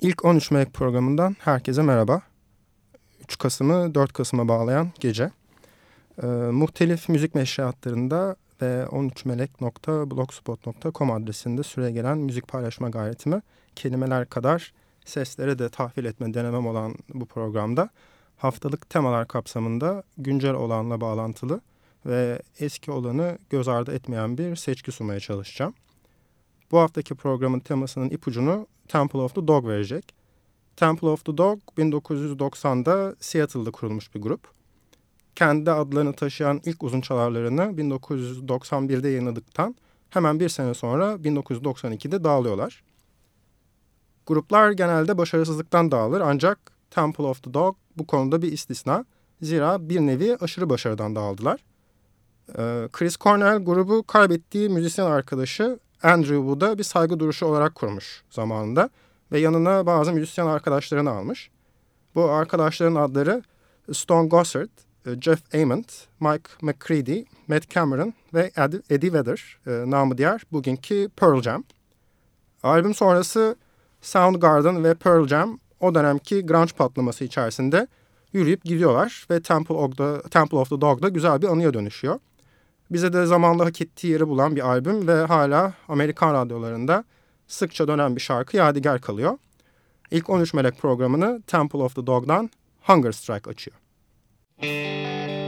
İlk 13 Melek programından herkese merhaba. 3 Kasım'ı 4 Kasım'a bağlayan gece. Ee, muhtelif müzik meşriatlarında ve 13melek.blogspot.com adresinde süre gelen müzik paylaşma gayretimi kelimeler kadar seslere de tahvil etme denemem olan bu programda haftalık temalar kapsamında güncel olanla bağlantılı ve eski olanı göz ardı etmeyen bir seçki sunmaya çalışacağım. Bu haftaki programın temasının ipucunu Temple of the Dog verecek. Temple of the Dog 1990'da Seattle'da kurulmuş bir grup. Kendi adlarını taşıyan ilk uzun çalarlarını 1991'de yayınladıktan hemen bir sene sonra 1992'de dağılıyorlar. Gruplar genelde başarısızlıktan dağılır ancak Temple of the Dog bu konuda bir istisna. Zira bir nevi aşırı başarıdan dağıldılar. Ee, Chris Cornell grubu kaybettiği müzisyen arkadaşı Andrew Wood'a bir saygı duruşu olarak kurmuş zamanında ve yanına bazı müzisyen arkadaşlarını almış. Bu arkadaşların adları Stone Gossard, Jeff Ament, Mike McCready, Matt Cameron ve Eddie Vedder, e, namı diğer bugünkü Pearl Jam. Albüm sonrası Soundgarden ve Pearl Jam o dönemki grunge patlaması içerisinde yürüyüp gidiyorlar ve Temple of the, Temple of Dog'da güzel bir anıya dönüşüyor. Bize de zamanla hak ettiği yeri bulan bir albüm ve hala Amerikan radyolarında sıkça dönen bir şarkı yadigar kalıyor. İlk 13 Melek programını Temple of the Dog'dan Hunger Strike açıyor. I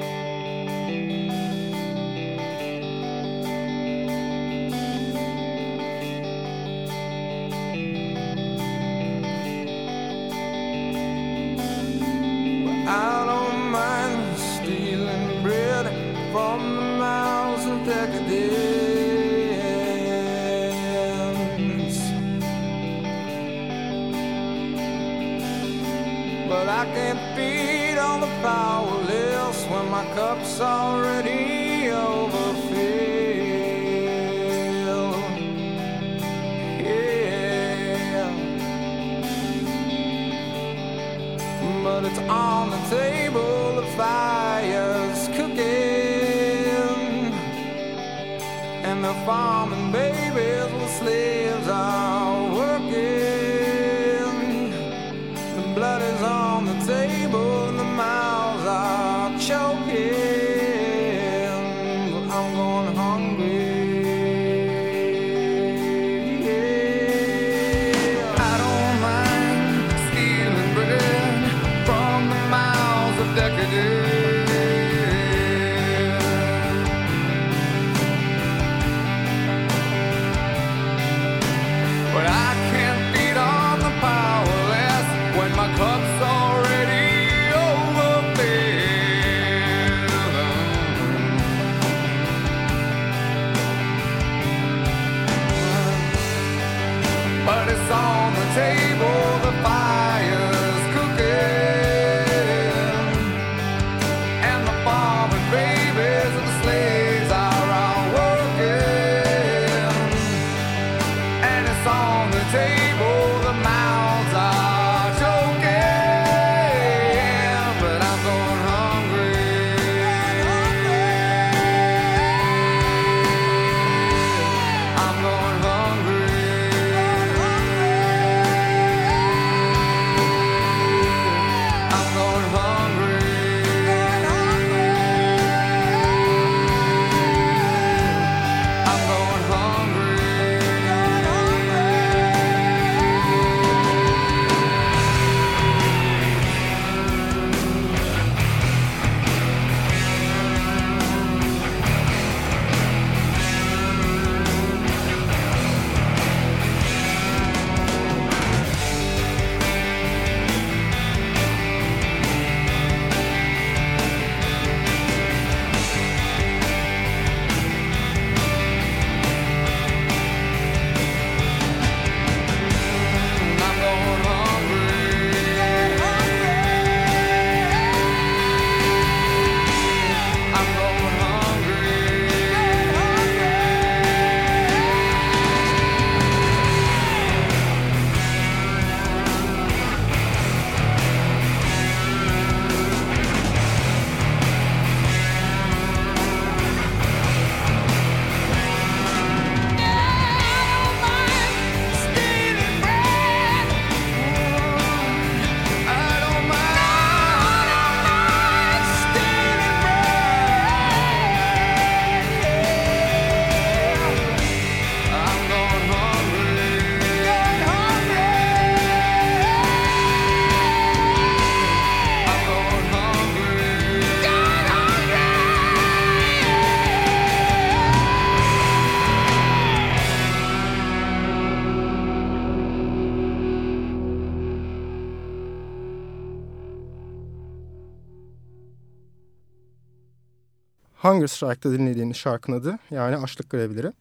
Hunger Strike'da dinlediğiniz şarkının adı yani açlık grevleri.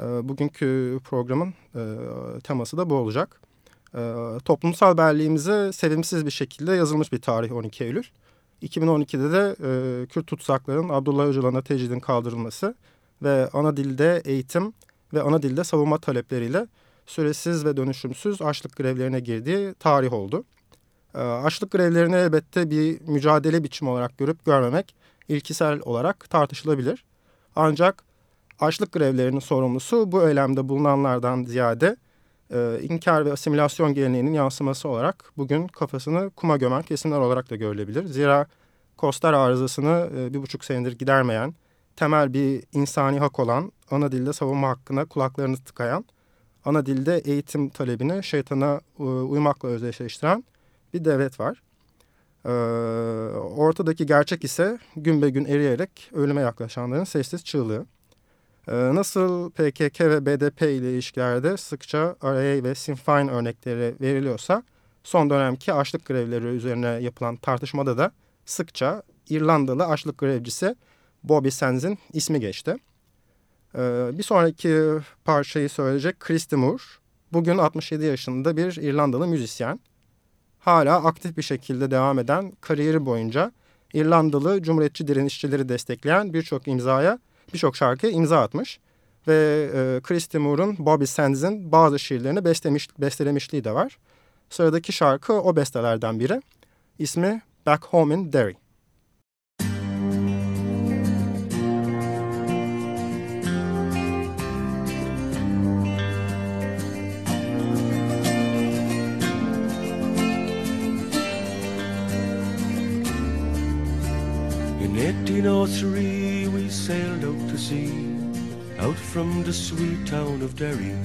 E, bugünkü programın e, teması da bu olacak. E, toplumsal belliğimize sevimsiz bir şekilde yazılmış bir tarih 12 Eylül. 2012'de de e, Kürt tutsakların Abdullah Öcalan'a tecridin kaldırılması ve ana dilde eğitim ve ana dilde savunma talepleriyle süresiz ve dönüşümsüz açlık grevlerine girdiği tarih oldu. E, açlık grevlerini elbette bir mücadele biçimi olarak görüp görmemek ilkisel olarak tartışılabilir. Ancak açlık grevlerinin sorumlusu bu eylemde bulunanlardan ziyade e, inkar ve asimilasyon geleneğinin yansıması olarak bugün kafasını kuma gömen kesimler olarak da görülebilir. Zira Kostar arızasını e, bir buçuk senedir gidermeyen, temel bir insani hak olan ana dilde savunma hakkına kulaklarını tıkayan, ana dilde eğitim talebini şeytana e, uymakla özdeşleştiren bir devlet var. E, ortadaki gerçek ise gün be gün eriyerek ölüme yaklaşanların sessiz çığlığı. Ee, nasıl PKK ve BDP ile ilişkilerde sıkça RA ve Sinn Féin örnekleri veriliyorsa son dönemki açlık grevleri üzerine yapılan tartışmada da sıkça İrlandalı açlık grevcisi Bobby Sands'in ismi geçti. Ee, bir sonraki parçayı söyleyecek Christy Moore. Bugün 67 yaşında bir İrlandalı müzisyen. Hala aktif bir şekilde devam eden kariyeri boyunca İrlandalı Cumhuriyetçi direnişçileri destekleyen birçok imzaya birçok şarkı imza atmış. Ve e, Christy Moore'un Bobby Sands'in bazı şiirlerini beslemiş, bestelemişliği de var. Sıradaki şarkı o bestelerden biri. İsmi Back Home in Derry. 1803 we sailed out to sea, out from the sweet town of Derry.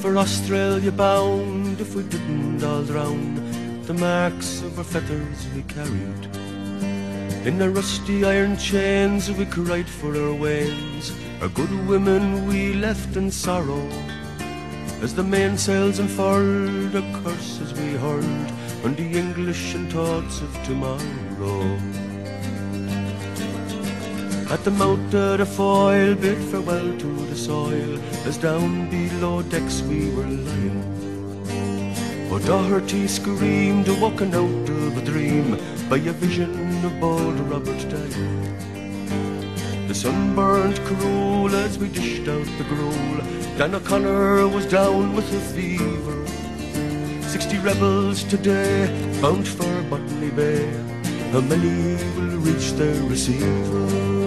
For Australia bound, if we didn't all drown, the marks of our feathers we carried. In the rusty iron chains we cried for our wains, our good women we left in sorrow. As the mainsails unfurled, a curses we heard on the English and thoughts of tomorrow. At the mouth of the foil, bid farewell to the soil, as down below decks we were lying. Oh, Doherty screamed, walking out of a dream, by a vision of bold Robert dying. The sun burned cruel as we dished out the gruel. Dan O'Connor was down with a fever. Sixty rebels today bound for Botany Bay. How many will reach their receiver?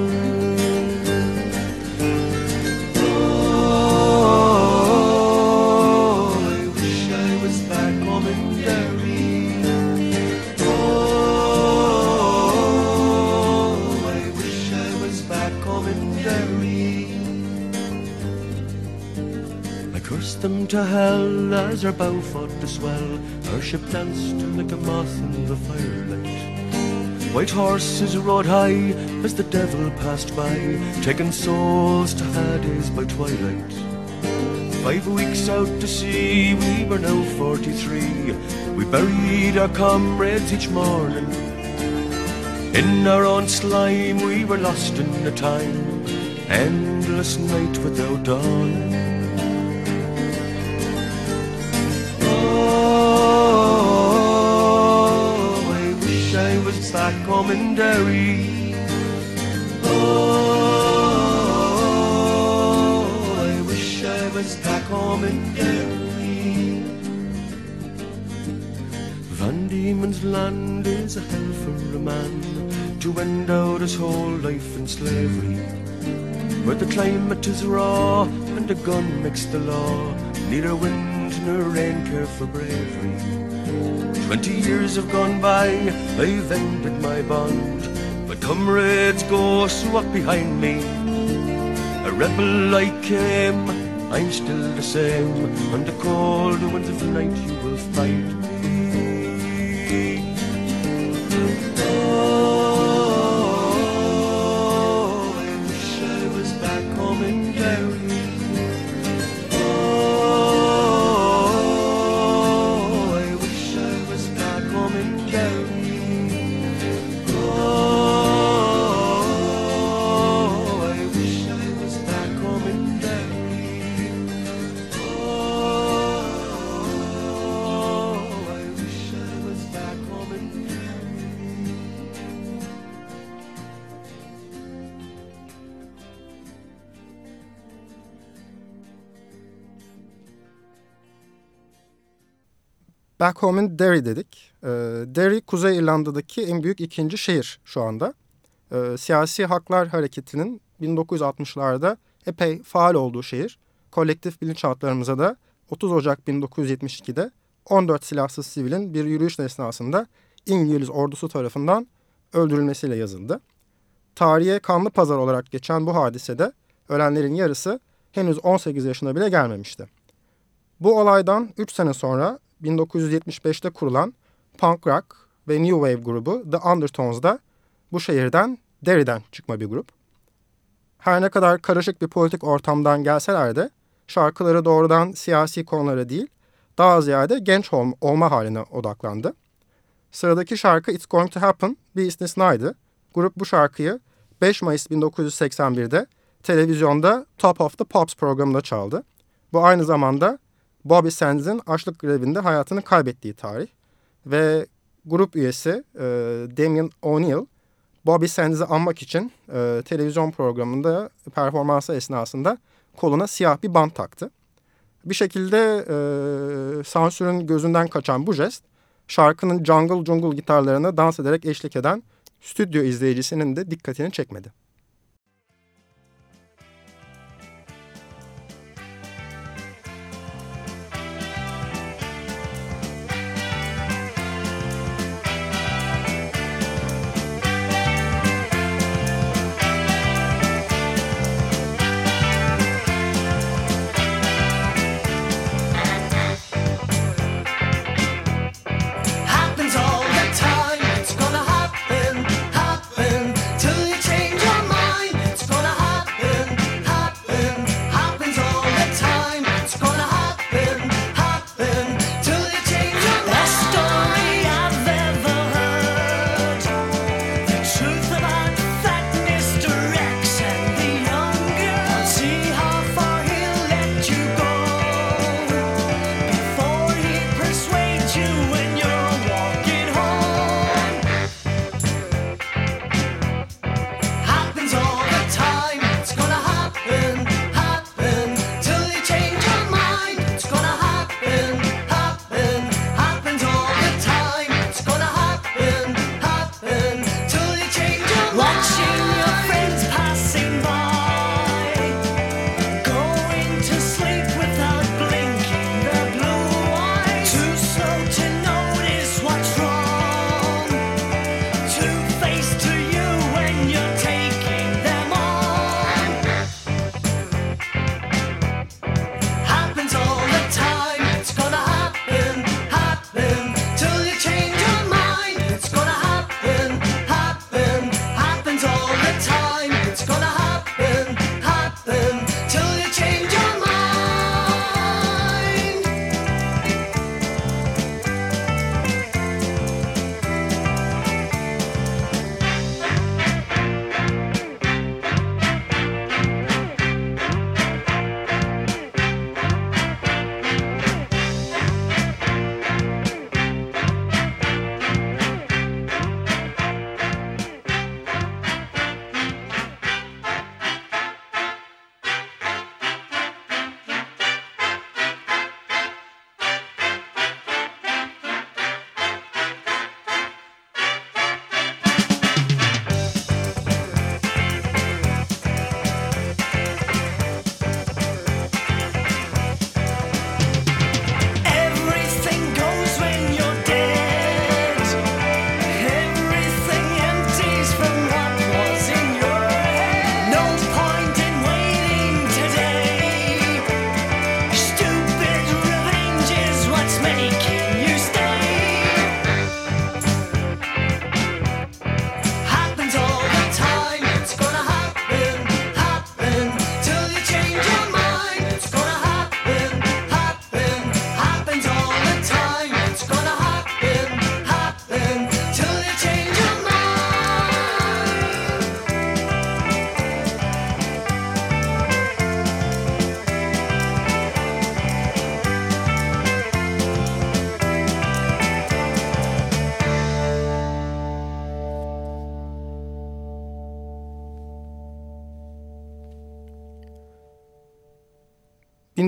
To hell as our bow fought to swell. Our ship danced like a moth in the firelight. White horses rode high as the devil passed by, taking souls to Hades by twilight. Five weeks out to sea, we were now 43. We buried our comrades each morning. In our own slime, we were lost in the time. Endless night without dawn. Derry. Oh, I wish I was back home in Derry. Van Diemen's land is a hell for a man to end out his whole life in slavery. Where the climate is raw and the gun makes the law, neither wind nor for bravery. Twenty years have gone by, I've ended my bond, but comrades go so walk behind me. A rebel I came, I'm still the same. On the cold winds of the night you will find Back Home in Derry dedik. E, Derry, Kuzey İrlanda'daki en büyük ikinci şehir şu anda. E, siyasi haklar hareketinin 1960'larda epey faal olduğu şehir. Kolektif bilinçaltlarımıza da 30 Ocak 1972'de 14 silahsız sivilin bir yürüyüş esnasında İngiliz ordusu tarafından öldürülmesiyle yazıldı. Tarihe kanlı pazar olarak geçen bu hadisede ölenlerin yarısı henüz 18 yaşına bile gelmemişti. Bu olaydan 3 sene sonra 1975'te kurulan punk rock ve new wave grubu The Undertones da bu şehirden Derry'den çıkma bir grup. Her ne kadar karışık bir politik ortamdan gelseler de şarkıları doğrudan siyasi konulara değil, daha ziyade genç ol olma haline odaklandı. Sıradaki şarkı It's Going to Happen bir istisnaydı. Grup bu şarkıyı 5 Mayıs 1981'de televizyonda Top of the Pops programında çaldı. Bu aynı zamanda Bobby Sands'in açlık grevinde hayatını kaybettiği tarih. Ve grup üyesi e, Damien O'Neill Bobby Sands'i anmak için e, televizyon programında performansı esnasında koluna siyah bir bant taktı. Bir şekilde e, sansürün gözünden kaçan bu jest şarkının jungle jungle gitarlarına dans ederek eşlik eden stüdyo izleyicisinin de dikkatini çekmedi.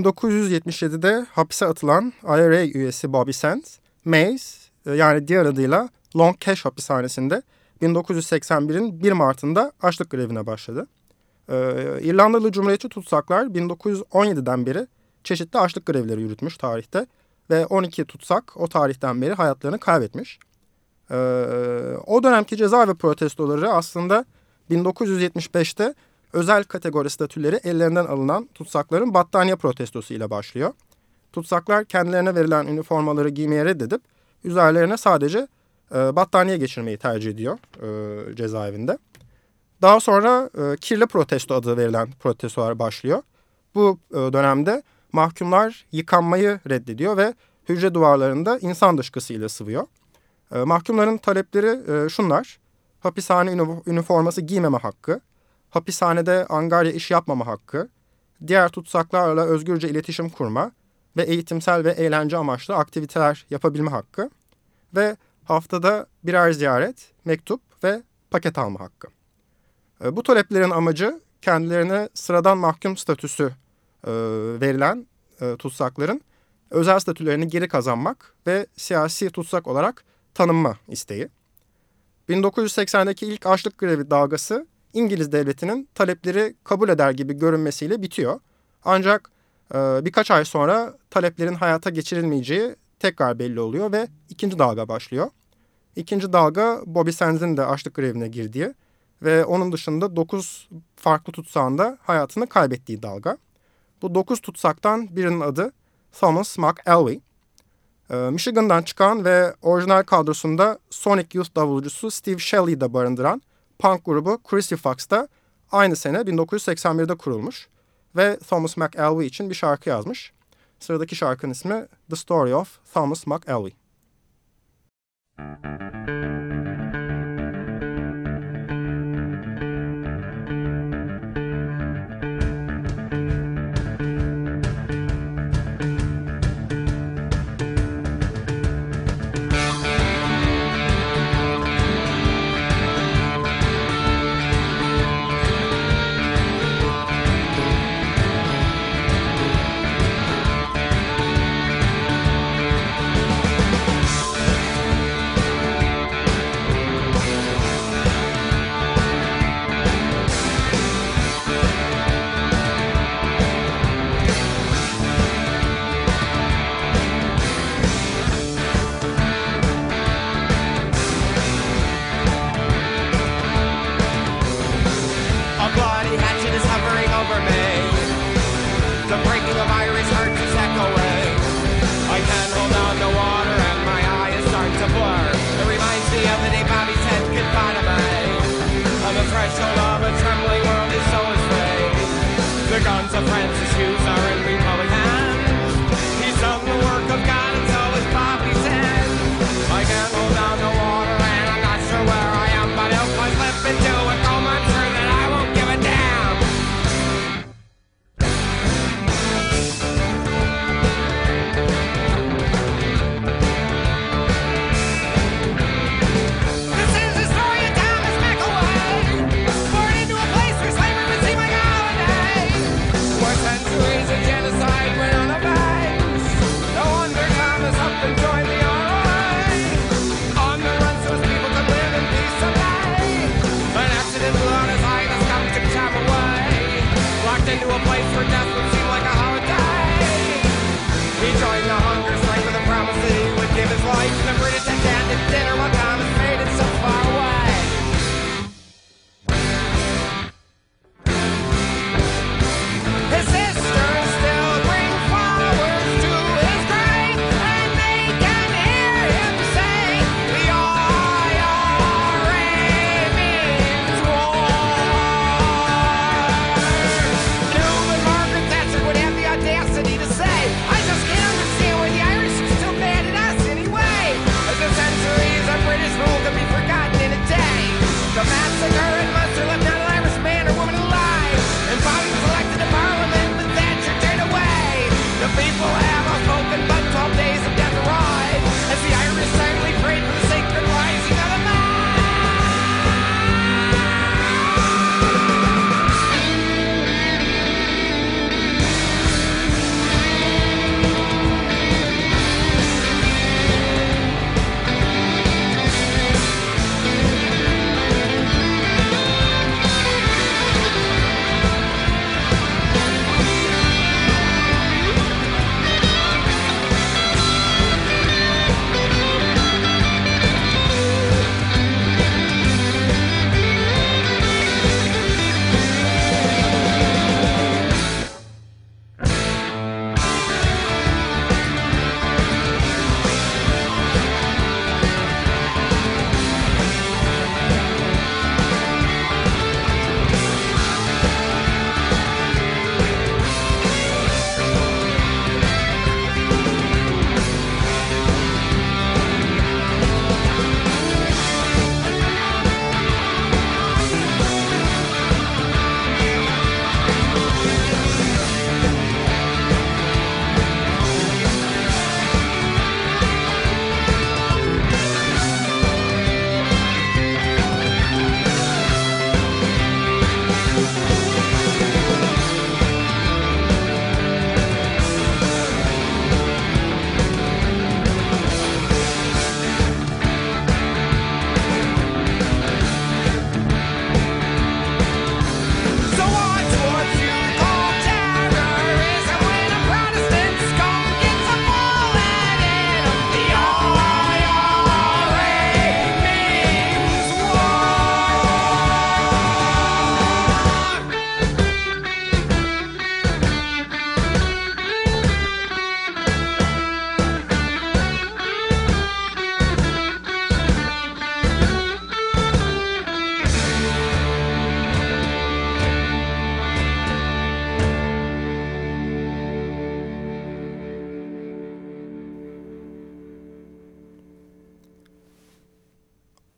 1977'de hapse atılan IRA üyesi Bobby Sands, Mays e, yani diğer adıyla Long Cash hapishanesinde 1981'in 1 Mart'ında açlık grevine başladı. Ee, İrlandalı Cumhuriyetçi tutsaklar 1917'den beri çeşitli açlık grevleri yürütmüş tarihte ve 12 tutsak o tarihten beri hayatlarını kaybetmiş. Ee, o dönemki cezaevi protestoları aslında 1975'te özel kategori statüleri ellerinden alınan tutsakların battaniye protestosu ile başlıyor. Tutsaklar kendilerine verilen üniformaları giymeye reddedip üzerlerine sadece e, battaniye geçirmeyi tercih ediyor e, cezaevinde. Daha sonra e, kirli protesto adı verilen protestolar başlıyor. Bu e, dönemde mahkumlar yıkanmayı reddediyor ve hücre duvarlarında insan dışkısı ile sıvıyor. E, mahkumların talepleri e, şunlar. Hapishane üniforması giymeme hakkı, hapishanede angarya iş yapmama hakkı, diğer tutsaklarla özgürce iletişim kurma ve eğitimsel ve eğlence amaçlı aktiviteler yapabilme hakkı ve haftada birer ziyaret, mektup ve paket alma hakkı. E, bu taleplerin amacı kendilerine sıradan mahkum statüsü e, verilen e, tutsakların özel statülerini geri kazanmak ve siyasi tutsak olarak tanınma isteği. 1980'deki ilk açlık grevi dalgası İngiliz devletinin talepleri kabul eder gibi görünmesiyle bitiyor. Ancak birkaç ay sonra taleplerin hayata geçirilmeyeceği tekrar belli oluyor ve ikinci dalga başlıyor. İkinci dalga Bobby Sands'in de açlık grevine girdiği ve onun dışında 9 farklı tutsağında hayatını kaybettiği dalga. Bu 9 tutsaktan birinin adı Thomas McElwee. Ee, Michigan'dan çıkan ve orijinal kadrosunda Sonic Youth davulcusu Steve Shelley'i de barındıran punk grubu Crucifix da aynı sene 1981'de kurulmuş ve Thomas McElwee için bir şarkı yazmış. Sıradaki şarkının ismi The Story of Thomas McElwee.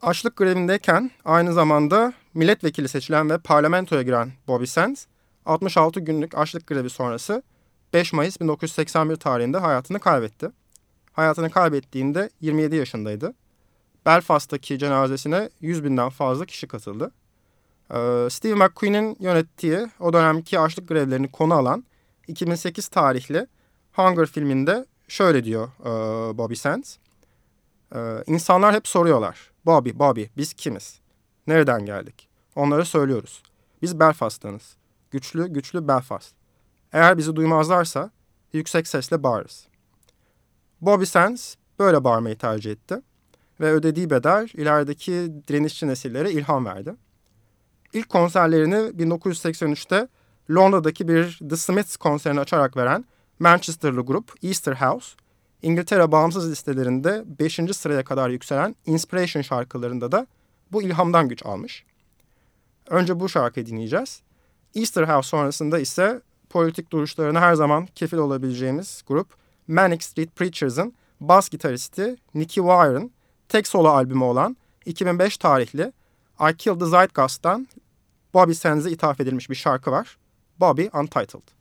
Açlık grevindeyken aynı zamanda milletvekili seçilen ve parlamentoya giren Bobby Sands, 66 günlük açlık grevi sonrası 5 Mayıs 1981 tarihinde hayatını kaybetti. Hayatını kaybettiğinde 27 yaşındaydı. Belfast'taki cenazesine 100 binden fazla kişi katıldı. Ee, Steve McQueen'in yönettiği o dönemki açlık grevlerini konu alan 2008 tarihli Hunger filminde şöyle diyor e, Bobby Sands. Ee, insanlar hep soruyorlar. Bobby, Bobby biz kimiz? Nereden geldik? Onlara söylüyoruz. Biz Belfast'tanız. Güçlü, güçlü Belfast. Eğer bizi duymazlarsa yüksek sesle bağırırız. Bobby Sands böyle bağırmayı tercih etti ve ödediği bedel ilerideki direnişçi nesillere ilham verdi. İlk konserlerini 1983'te Londra'daki bir The Smiths konserini açarak veren Manchester'lı grup Easter House, İngiltere bağımsız listelerinde 5. sıraya kadar yükselen Inspiration şarkılarında da bu ilhamdan güç almış. Önce bu şarkıyı dinleyeceğiz. Easter House sonrasında ise politik duruşlarına her zaman kefil olabileceğimiz grup Manic Street Preachers'ın bas gitaristi Nicky Wire'ın tek solo albümü olan 2005 tarihli I Killed the Zeitgeist'tan Bobby Sands'e ithaf edilmiş bir şarkı var. Bobby Untitled.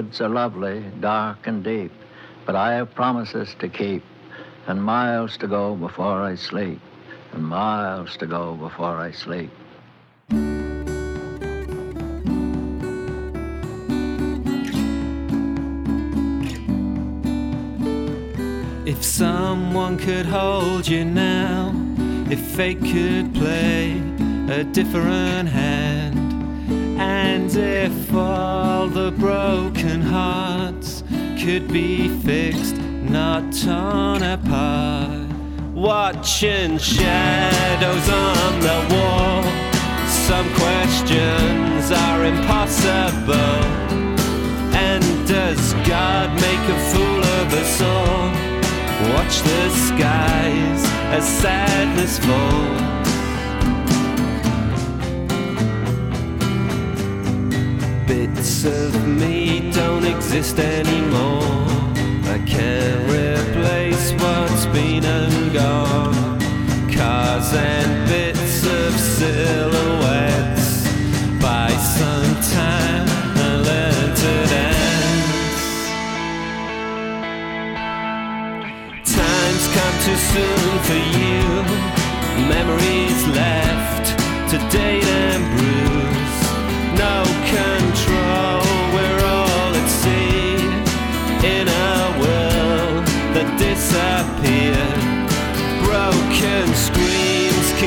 Woods are lovely, dark and deep, but I have promises to keep, and miles to go before I sleep, and miles to go before I sleep. If someone could hold you now, if fate could play a different hand, and if all the broken hearts could be fixed, not torn apart, watching shadows on the wall. Some questions are impossible. And does God make a fool of us all? Watch the skies as sadness falls. Bits of me don't exist anymore. I can't replace what's been and gone. Cars and bits of silhouettes. By some time I learned to dance. Time's come too soon for you. Memories left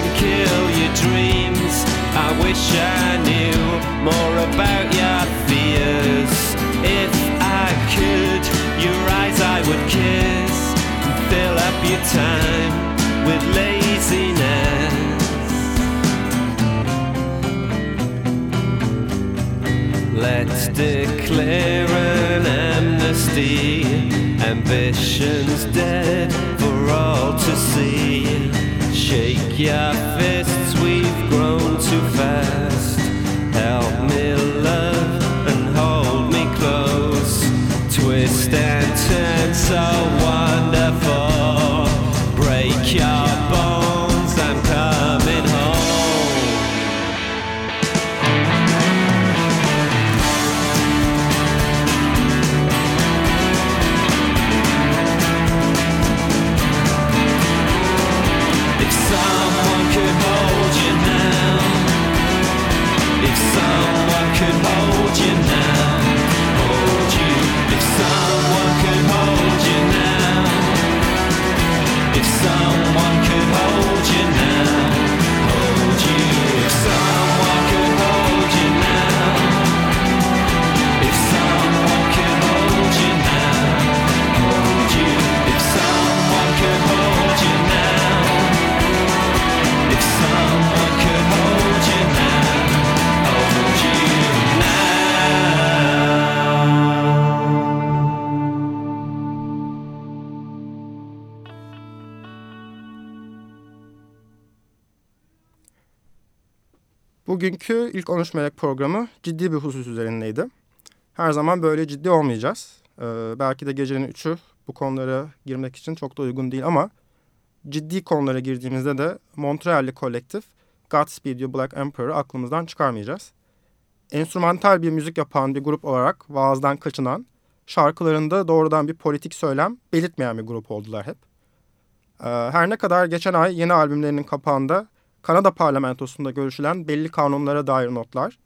can kill your dreams. I wish I knew more about your fears. If I could, your eyes I would kiss and fill up your time with laziness. Let's declare an amnesty. Ambition's dead for all to see. Shake your fists, we've grown too fast. Help me love and hold me close. Twist and turn so wonderful. Break your Bugünkü ilk 13 Melek programı ciddi bir husus üzerindeydi. Her zaman böyle ciddi olmayacağız. Ee, belki de gecenin üçü bu konulara girmek için çok da uygun değil ama ciddi konulara girdiğimizde de Montreal'li kolektif Godspeed You Black Emperor'ı aklımızdan çıkarmayacağız. Enstrümantal bir müzik yapan bir grup olarak vaazdan kaçınan, şarkılarında doğrudan bir politik söylem belirtmeyen bir grup oldular hep. Ee, her ne kadar geçen ay yeni albümlerinin kapağında Kanada parlamentosunda görüşülen belli kanunlara dair notlar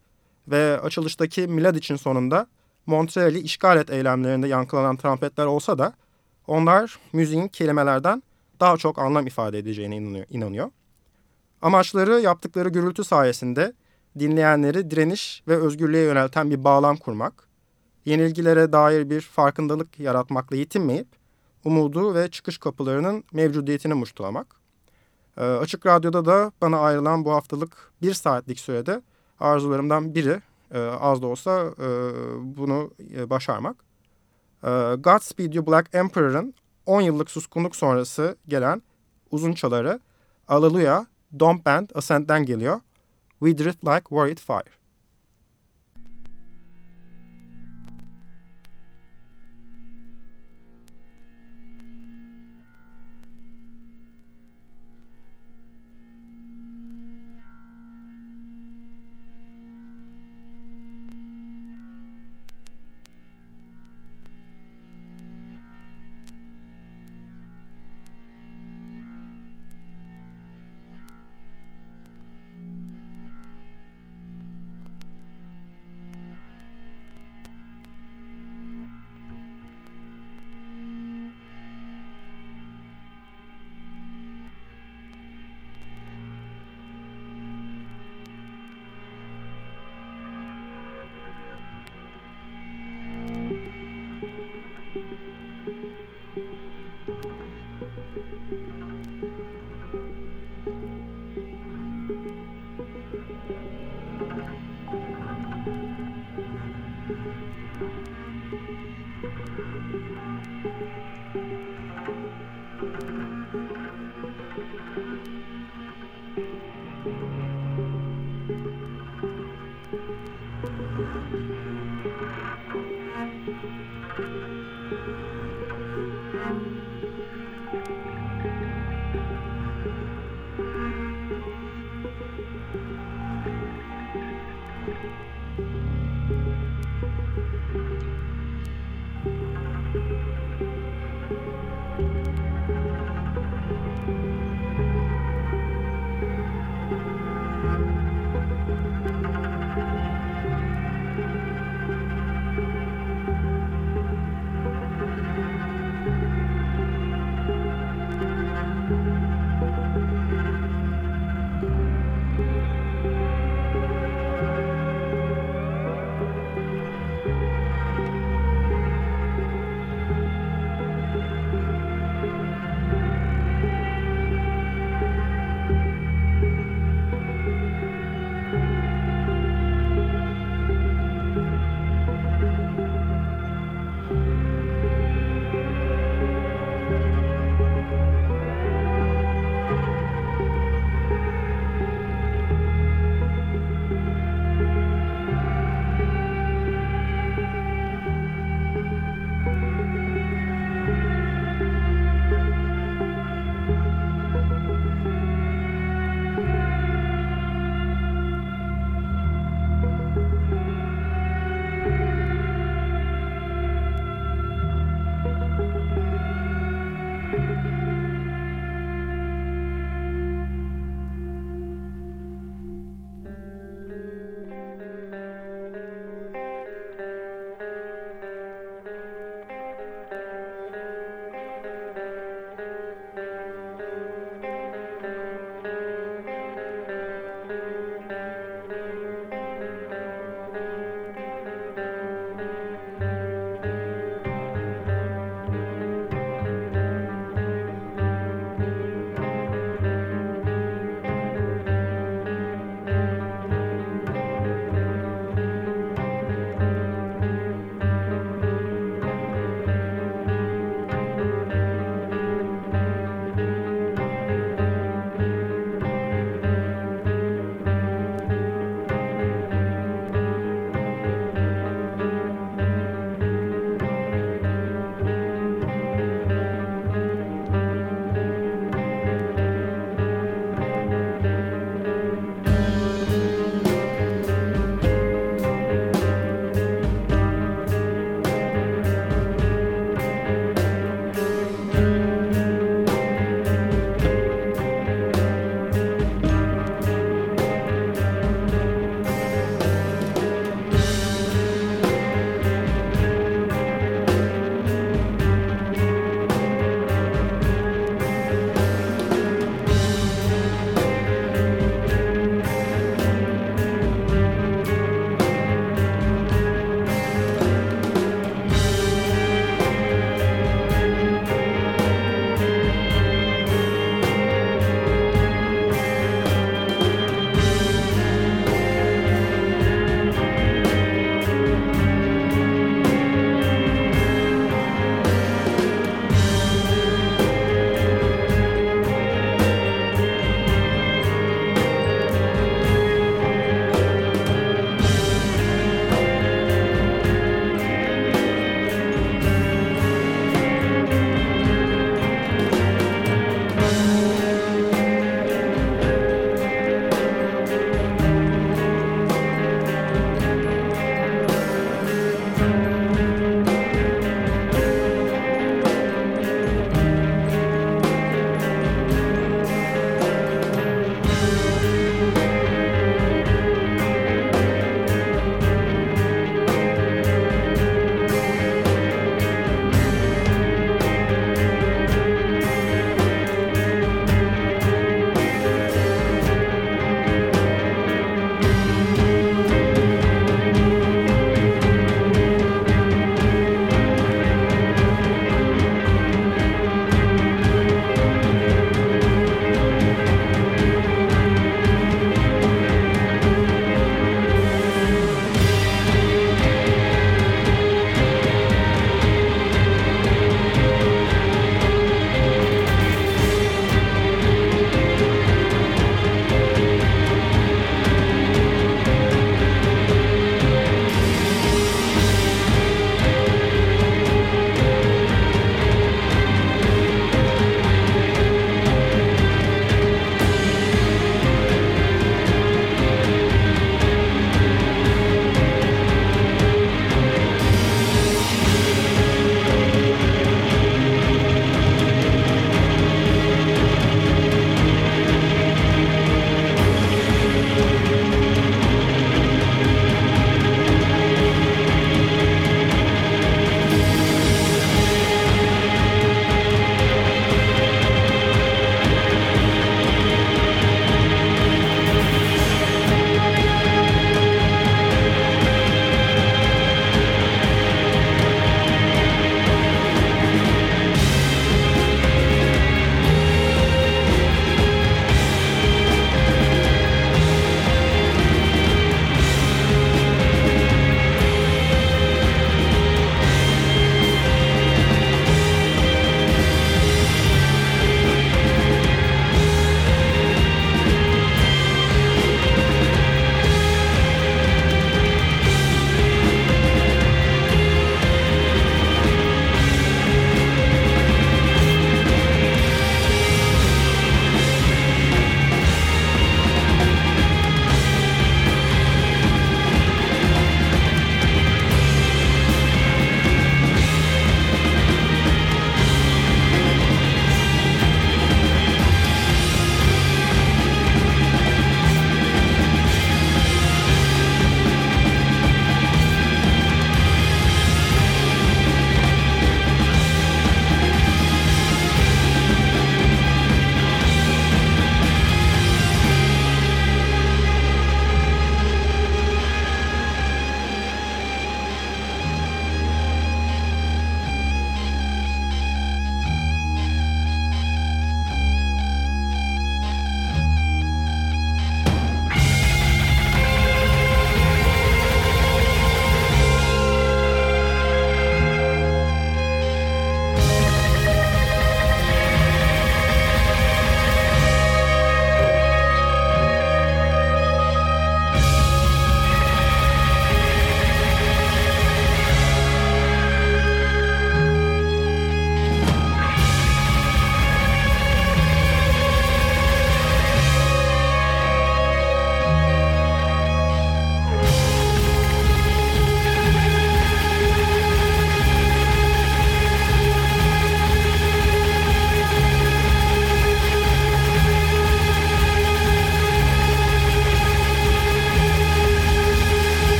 ve açılıştaki milad için sonunda Montreal'i işgal et eylemlerinde yankılanan trompetler olsa da onlar müziğin kelimelerden daha çok anlam ifade edeceğine inanıyor. Amaçları yaptıkları gürültü sayesinde dinleyenleri direniş ve özgürlüğe yönelten bir bağlam kurmak, yenilgilere dair bir farkındalık yaratmakla yetinmeyip umudu ve çıkış kapılarının mevcudiyetini muştulamak. Ee, Açık Radyo'da da bana ayrılan bu haftalık bir saatlik sürede arzularımdan biri e, az da olsa e, bunu e, başarmak. E, Godspeed You Black Emperor'ın 10 yıllık suskunluk sonrası gelen uzun çaları Alleluia, Don't Bend Ascent'den geliyor. We Drift Like Worried Fire.